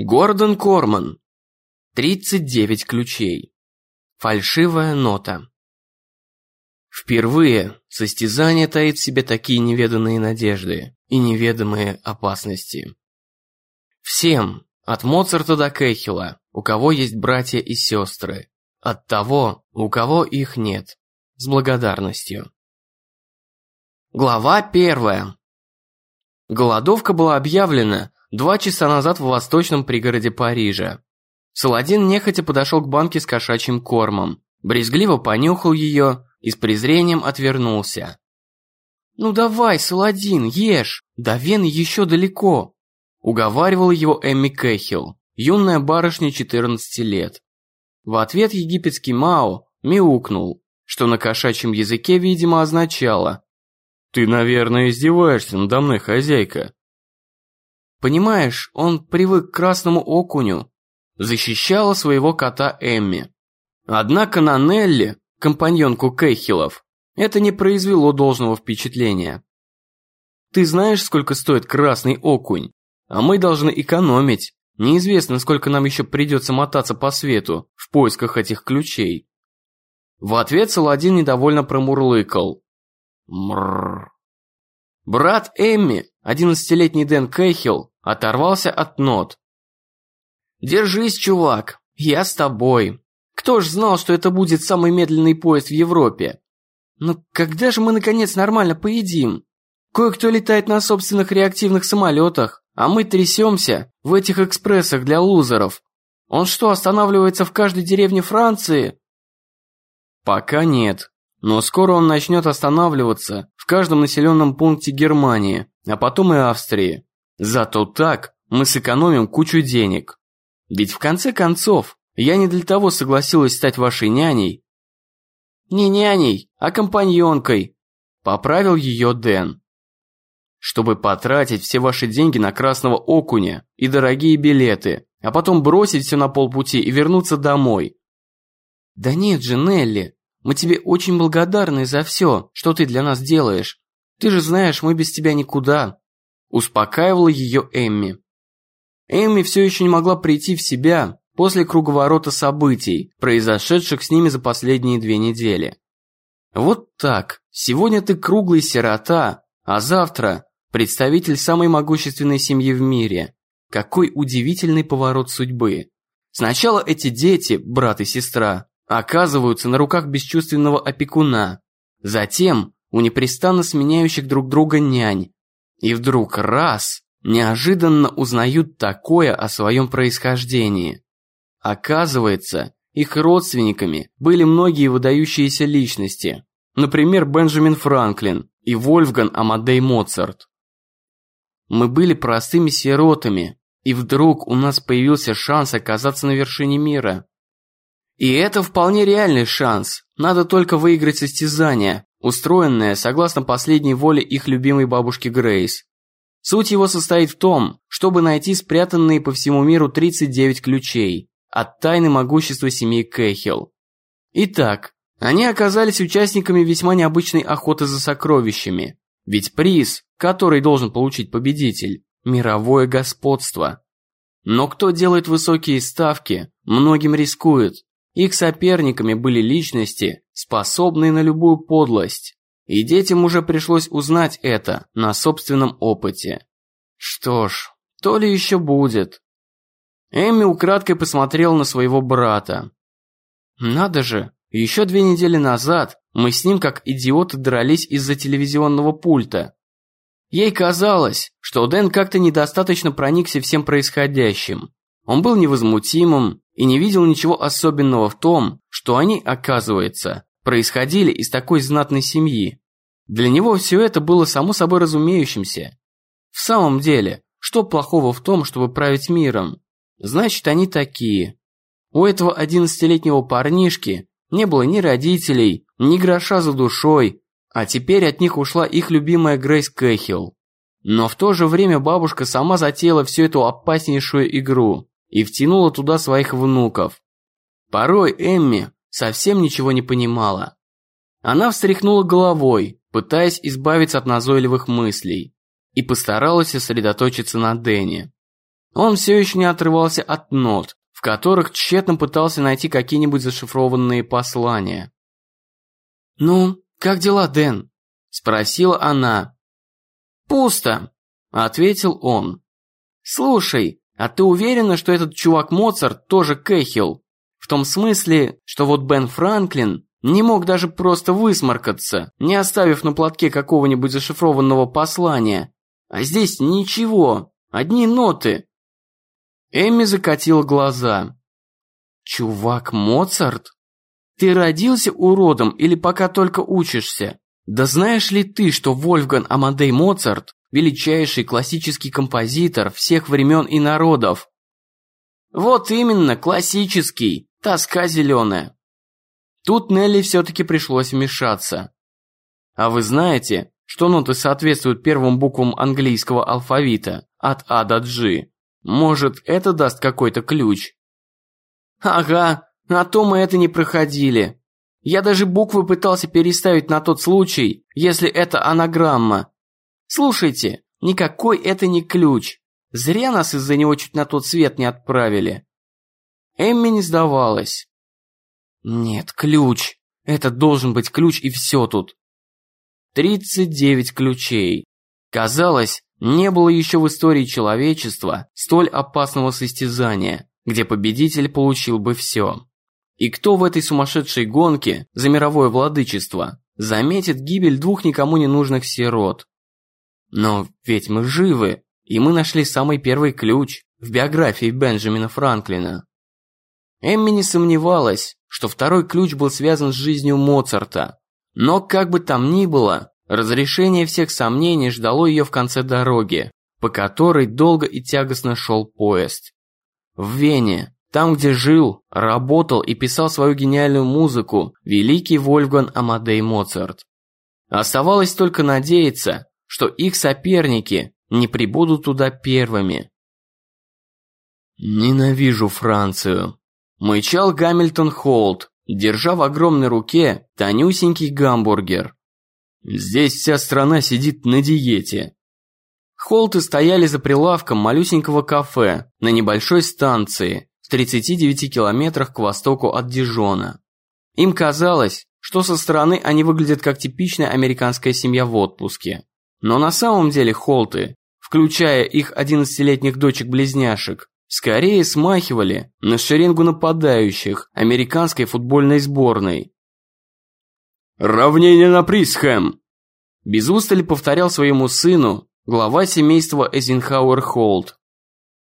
Гордон Корман. 39 ключей. Фальшивая нота. Впервые состязание таит в себе такие неведанные надежды и неведомые опасности. Всем, от Моцарта до Кэхила, у кого есть братья и сестры, от того, у кого их нет, с благодарностью. Глава первая. Голодовка была объявлена два часа назад в восточном пригороде Парижа. Саладин нехотя подошел к банке с кошачьим кормом, брезгливо понюхал ее и с презрением отвернулся. «Ну давай, Саладин, ешь, до Вены еще далеко», уговаривала его Эмми Кэхилл, юная барышня 14 лет. В ответ египетский Мао мяукнул, что на кошачьем языке, видимо, означало «Ты, наверное, издеваешься надо мной, хозяйка». Понимаешь, он привык к красному окуню, защищала своего кота Эмми. Однако на Нелли, компаньонку Кейхилов, это не произвело должного впечатления. Ты знаешь, сколько стоит красный окунь? А мы должны экономить. Неизвестно, сколько нам еще придется мотаться по свету в поисках этих ключей. В ответ Саладин недовольно промурлыкал. Мрррр. Брат Эмми, одиннадцатилетний Дэн Кейхилл, оторвался от нот. «Держись, чувак, я с тобой. Кто ж знал, что это будет самый медленный поезд в Европе? Но когда же мы наконец нормально поедим? Кое-кто летает на собственных реактивных самолетах, а мы трясемся в этих экспрессах для лузеров. Он что, останавливается в каждой деревне Франции?» «Пока нет», но скоро он начнет останавливаться в каждом населенном пункте Германии, а потом и Австрии. Зато так мы сэкономим кучу денег. Ведь в конце концов, я не для того согласилась стать вашей няней. Не няней, а компаньонкой, поправил ее Дэн. Чтобы потратить все ваши деньги на красного окуня и дорогие билеты, а потом бросить все на полпути и вернуться домой. Да нет же, Нелли, мы тебе очень благодарны за все, что ты для нас делаешь. Ты же знаешь, мы без тебя никуда. Успокаивала ее Эмми. Эмми все еще не могла прийти в себя после круговорота событий, произошедших с ними за последние две недели. Вот так, сегодня ты круглый сирота, а завтра представитель самой могущественной семьи в мире. Какой удивительный поворот судьбы. Сначала эти дети, брат и сестра, оказываются на руках бесчувственного опекуна, затем у непрестанно сменяющих друг друга нянь, и вдруг раз, неожиданно узнают такое о своем происхождении. Оказывается, их родственниками были многие выдающиеся личности, например, Бенджамин Франклин и Вольфган Амадей Моцарт. Мы были простыми сиротами, и вдруг у нас появился шанс оказаться на вершине мира. И это вполне реальный шанс, надо только выиграть состязание, устроенное согласно последней воле их любимой бабушки Грейс. Суть его состоит в том, чтобы найти спрятанные по всему миру 39 ключей от тайны могущества семьи Кэхилл. Итак, они оказались участниками весьма необычной охоты за сокровищами, ведь приз, который должен получить победитель – мировое господство. Но кто делает высокие ставки, многим рискует. Их соперниками были личности, способные на любую подлость. И детям уже пришлось узнать это на собственном опыте. Что ж, то ли еще будет. Эмми украдкой посмотрел на своего брата. Надо же, еще две недели назад мы с ним как идиоты дрались из-за телевизионного пульта. Ей казалось, что Дэн как-то недостаточно проникся всем происходящим. Он был невозмутимым и не видел ничего особенного в том, что они, оказывается, происходили из такой знатной семьи. Для него все это было само собой разумеющимся. В самом деле, что плохого в том, чтобы править миром? Значит, они такие. У этого одиннадцатилетнего парнишки не было ни родителей, ни гроша за душой, а теперь от них ушла их любимая Грейс Кэхилл. Но в то же время бабушка сама затеяла всю эту опаснейшую игру и втянула туда своих внуков. Порой Эмми совсем ничего не понимала. Она встряхнула головой, пытаясь избавиться от назойливых мыслей, и постаралась сосредоточиться на Дэне. Он все еще не отрывался от нот, в которых тщетно пытался найти какие-нибудь зашифрованные послания. «Ну, как дела, Дэн?» – спросила она. «Пусто», – ответил он. «Слушай, а ты уверена, что этот чувак Моцарт тоже Кэхилл? В том смысле, что вот Бен Франклин не мог даже просто высморкаться, не оставив на платке какого-нибудь зашифрованного послания. А здесь ничего, одни ноты. Эми закатила глаза. «Чувак Моцарт? Ты родился уродом или пока только учишься? Да знаешь ли ты, что Вольфган Амадей Моцарт – величайший классический композитор всех времен и народов?» «Вот именно, классический, тоска зеленая». Тут Нелли все-таки пришлось вмешаться. А вы знаете, что ноты соответствуют первым буквам английского алфавита от А до G? Может, это даст какой-то ключ? Ага, а то мы это не проходили. Я даже буквы пытался переставить на тот случай, если это анаграмма. Слушайте, никакой это не ключ. Зря нас из-за него чуть на тот свет не отправили. Эмми не сдавалась. Нет, ключ. Это должен быть ключ и все тут. Тридцать девять ключей. Казалось, не было еще в истории человечества столь опасного состязания, где победитель получил бы все. И кто в этой сумасшедшей гонке за мировое владычество заметит гибель двух никому не нужных сирот? Но ведь мы живы, и мы нашли самый первый ключ в биографии Бенджамина Франклина. Эмми не сомневалась, что второй ключ был связан с жизнью Моцарта. Но как бы там ни было, Разрешение всех сомнений ждало ее в конце дороги, по которой долго и тягостно шел поезд. В Вене, там где жил, работал и писал свою гениальную музыку великий Вольфган Амадей Моцарт. Оставалось только надеяться, что их соперники не прибудут туда первыми. «Ненавижу Францию», – мычал Гамильтон Холт, держа в огромной руке тонюсенький гамбургер. Здесь вся страна сидит на диете. Холты стояли за прилавком малюсенького кафе на небольшой станции в 39 километрах к востоку от Дижона. Им казалось, что со стороны они выглядят как типичная американская семья в отпуске. Но на самом деле Холты, включая их 11-летних дочек-близняшек, скорее смахивали на шеренгу нападающих американской футбольной сборной, «Равнение на приз, Хэм!» Без устали повторял своему сыну глава семейства Эйзенхауэр Холд.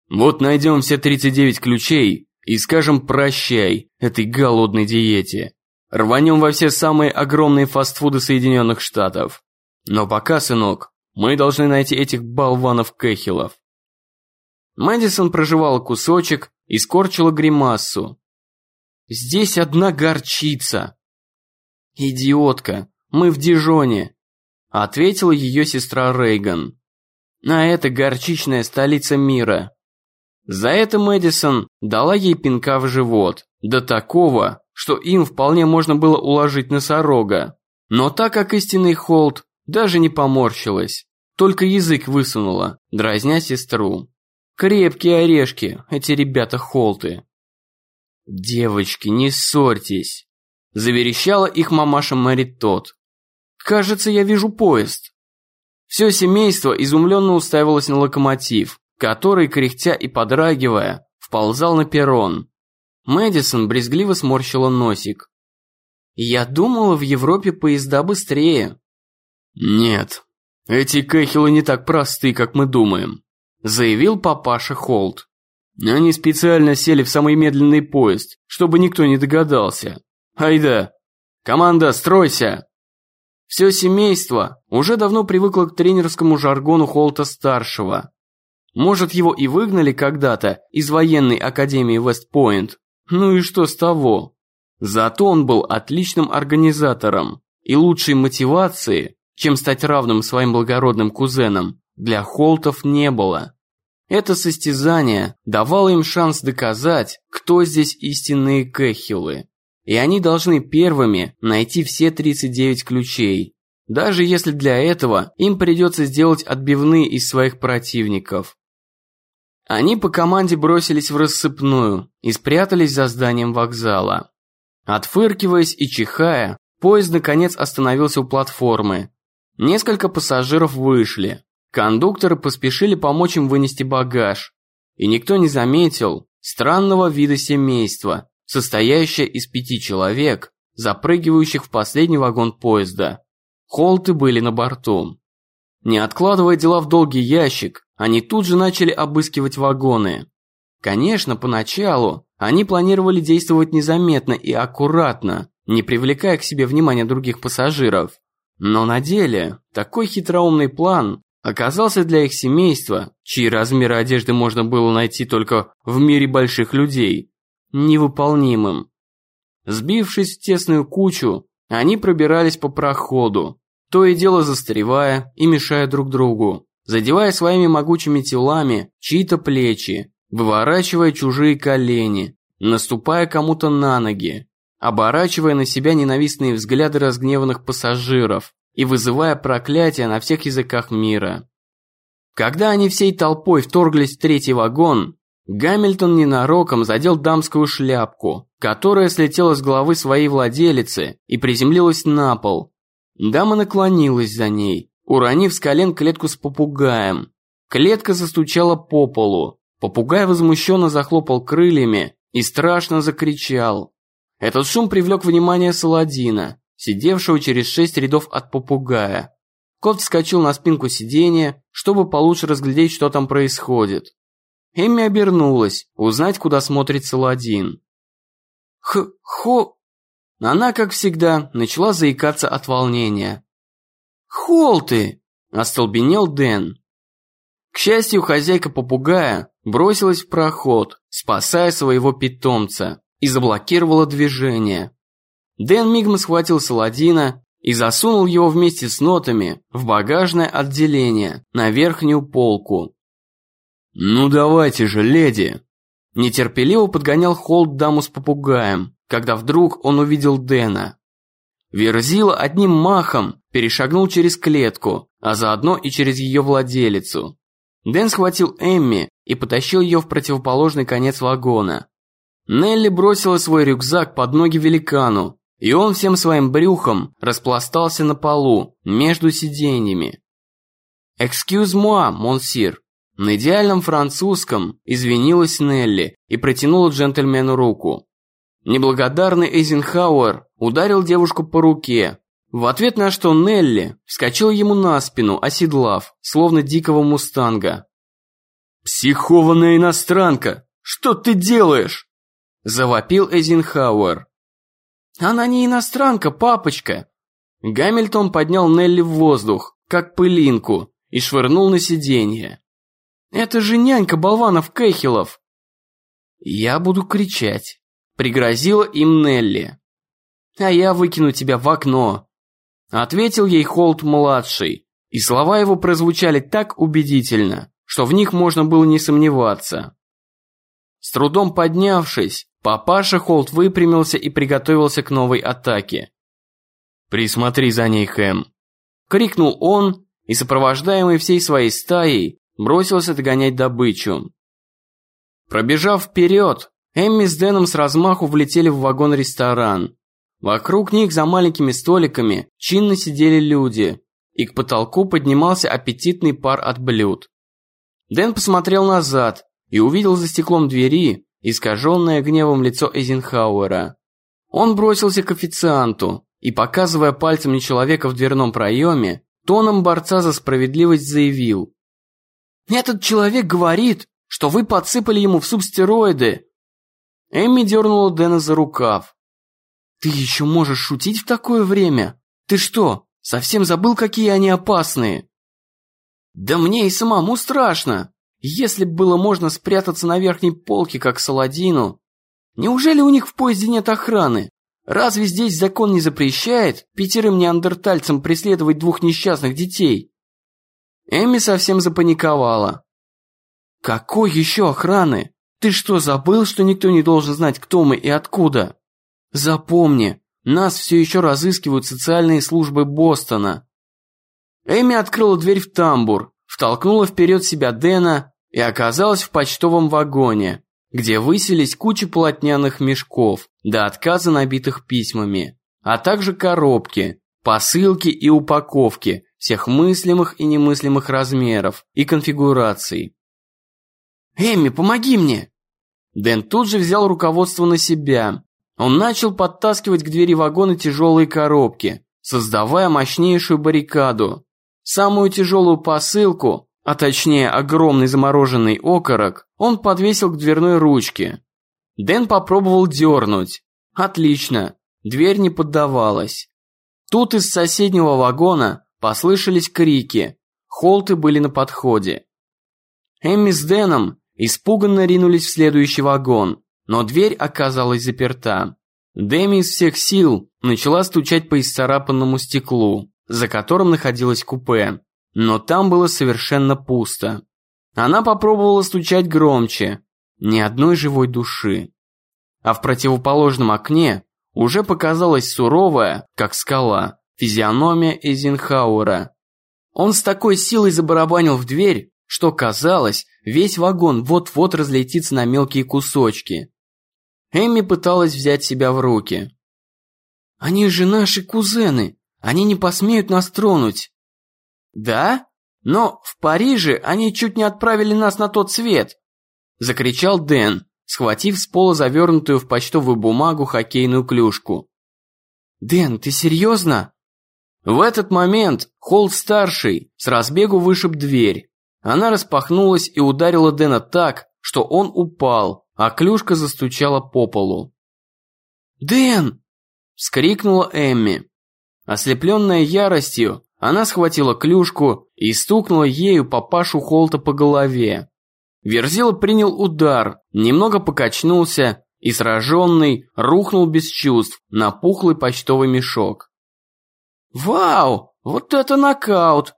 «Вот найдем все 39 ключей и скажем прощай этой голодной диете. Рванем во все самые огромные фастфуды Соединенных Штатов. Но пока, сынок, мы должны найти этих болванов-кэхилов». Мэдисон проживала кусочек и скорчила гримассу. «Здесь одна горчица!» «Идиотка, мы в Дижоне», – ответила ее сестра Рейган. «А это горчичная столица мира». За это Мэдисон дала ей пинка в живот, до такого, что им вполне можно было уложить носорога. Но так как истинный Холд даже не поморщилась, только язык высунула, дразня сестру. Крепкие орешки, эти ребята Холты. «Девочки, не ссорьтесь», Заверещала их мамаша Мэри Тот. «Кажется, я вижу поезд». Все семейство изумленно уставилось на локомотив, который, кряхтя и подрагивая, вползал на перрон. Мэдисон брезгливо сморщила носик. «Я думала, в Европе поезда быстрее». «Нет, эти кэхилы не так просты, как мы думаем», заявил папаша Холт. «Они специально сели в самый медленный поезд, чтобы никто не догадался. Айда! Команда, стройся!» Все семейство уже давно привыкло к тренерскому жаргону Холта-старшего. Может, его и выгнали когда-то из военной академии Вестпойнт. Ну и что с того? Зато он был отличным организатором, и лучшей мотивации, чем стать равным своим благородным кузенам, для Холтов не было. Это состязание давало им шанс доказать, кто здесь истинные кэхилы и они должны первыми найти все 39 ключей, даже если для этого им придется сделать отбивные из своих противников. Они по команде бросились в рассыпную и спрятались за зданием вокзала. Отфыркиваясь и чихая, поезд наконец остановился у платформы. Несколько пассажиров вышли. Кондукторы поспешили помочь им вынести багаж. И никто не заметил странного вида семейства, состоящее из пяти человек, запрыгивающих в последний вагон поезда. Холты были на борту. Не откладывая дела в долгий ящик, они тут же начали обыскивать вагоны. Конечно, поначалу они планировали действовать незаметно и аккуратно, не привлекая к себе внимания других пассажиров. Но на деле такой хитроумный план оказался для их семейства, чьи размеры одежды можно было найти только в мире больших людей, невыполнимым. Сбившись в тесную кучу, они пробирались по проходу, то и дело застревая и мешая друг другу, задевая своими могучими телами чьи-то плечи, выворачивая чужие колени, наступая кому-то на ноги, оборачивая на себя ненавистные взгляды разгневанных пассажиров и вызывая проклятия на всех языках мира. Когда они всей толпой вторглись в третий вагон, Гамильтон ненароком задел дамскую шляпку, которая слетела с головы своей владелицы и приземлилась на пол. Дама наклонилась за ней, уронив с колен клетку с попугаем. Клетка застучала по полу. Попугай возмущенно захлопал крыльями и страшно закричал. Этот шум привлек внимание Саладина, сидевшего через шесть рядов от попугая. Кот вскочил на спинку сиденья, чтобы получше разглядеть, что там происходит. Эмми обернулась, узнать, куда смотрит Саладин. «Х-хо...» Она, как всегда, начала заикаться от волнения. «Холты!» – остолбенел Дэн. К счастью, хозяйка попугая бросилась в проход, спасая своего питомца, и заблокировала движение. Дэн мигом схватил Саладина и засунул его вместе с нотами в багажное отделение на верхнюю полку. «Ну давайте же, леди!» Нетерпеливо подгонял Холд даму с попугаем, когда вдруг он увидел Дэна. Верзила одним махом перешагнул через клетку, а заодно и через ее владелицу. Дэн схватил Эмми и потащил ее в противоположный конец вагона. Нелли бросила свой рюкзак под ноги великану, и он всем своим брюхом распластался на полу, между сиденьями. «Excuse-moi, монсир», на идеальном французском извинилась Нелли и протянула джентльмену руку. Неблагодарный Эйзенхауэр ударил девушку по руке, в ответ на что Нелли вскочила ему на спину, оседлав, словно дикого мустанга. «Психованная иностранка! Что ты делаешь?» Завопил Эйзенхауэр. «Она не иностранка, папочка!» Гамильтон поднял Нелли в воздух, как пылинку, и швырнул на сиденье. Это же нянька болванов Кэхилов!» «Я буду кричать», — пригрозила им Нелли. «А я выкину тебя в окно», — ответил ей Холт-младший, и слова его прозвучали так убедительно, что в них можно было не сомневаться. С трудом поднявшись, папаша Холт выпрямился и приготовился к новой атаке. «Присмотри за ней, Хэм!» — крикнул он, и сопровождаемый всей своей стаей бросился догонять добычу. Пробежав вперед, Эмми с Дэном с размаху влетели в вагон-ресторан. Вокруг них за маленькими столиками чинно сидели люди, и к потолку поднимался аппетитный пар от блюд. Дэн посмотрел назад и увидел за стеклом двери искаженное гневом лицо Эйзенхауэра. Он бросился к официанту и, показывая пальцем на человека в дверном проеме, тоном борца за справедливость заявил этот человек говорит, что вы подсыпали ему в суп стероиды. Эмми дернула Дэна за рукав. Ты еще можешь шутить в такое время? Ты что, совсем забыл, какие они опасные? Да мне и самому страшно. Если бы было можно спрятаться на верхней полке, как Саладину. Неужели у них в поезде нет охраны? Разве здесь закон не запрещает пятерым неандертальцам преследовать двух несчастных детей? Эми совсем запаниковала. «Какой еще охраны? Ты что, забыл, что никто не должен знать, кто мы и откуда? Запомни, нас все еще разыскивают социальные службы Бостона». Эми открыла дверь в тамбур, втолкнула вперед себя Дэна и оказалась в почтовом вагоне, где высились кучи полотняных мешков, до отказа набитых письмами, а также коробки, посылки и упаковки всех мыслимых и немыслимых размеров и конфигураций. «Эмми, помоги мне!» Дэн тут же взял руководство на себя. Он начал подтаскивать к двери вагона тяжелые коробки, создавая мощнейшую баррикаду. Самую тяжелую посылку а точнее огромный замороженный окорок, он подвесил к дверной ручке. Дэн попробовал дернуть. Отлично, дверь не поддавалась. Тут из соседнего вагона послышались крики, холты были на подходе. Эмми с Дэном испуганно ринулись в следующий вагон, но дверь оказалась заперта. Дэми из всех сил начала стучать по исцарапанному стеклу, за которым находилось купе но там было совершенно пусто. Она попробовала стучать громче, ни одной живой души. А в противоположном окне уже показалась суровая, как скала, физиономия Эйзенхауэра. Он с такой силой забарабанил в дверь, что казалось, весь вагон вот-вот разлетится на мелкие кусочки. Эмми пыталась взять себя в руки. «Они же наши кузены, они не посмеют нас тронуть!» «Да? Но в Париже они чуть не отправили нас на тот свет!» Закричал Дэн, схватив с пола завернутую в почтовую бумагу хоккейную клюшку. «Дэн, ты серьезно?» В этот момент Холл-старший с разбегу вышиб дверь. Она распахнулась и ударила Дэна так, что он упал, а клюшка застучала по полу. «Дэн!» – вскрикнула Эмми. Ослепленная яростью, она схватила клюшку и стукнула ею папашу Холта по голове. Верзила принял удар, немного покачнулся и сраженный рухнул без чувств на пухлый почтовый мешок. «Вау! Вот это нокаут!»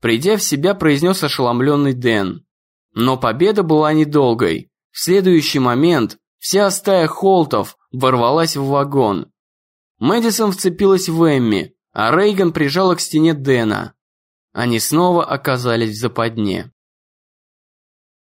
Придя в себя, произнес ошеломленный Дэн. Но победа была недолгой. В следующий момент вся стая Холтов ворвалась в вагон. Мэдисон вцепилась в Эмми, а Рейган прижала к стене Дэна. Они снова оказались в западне.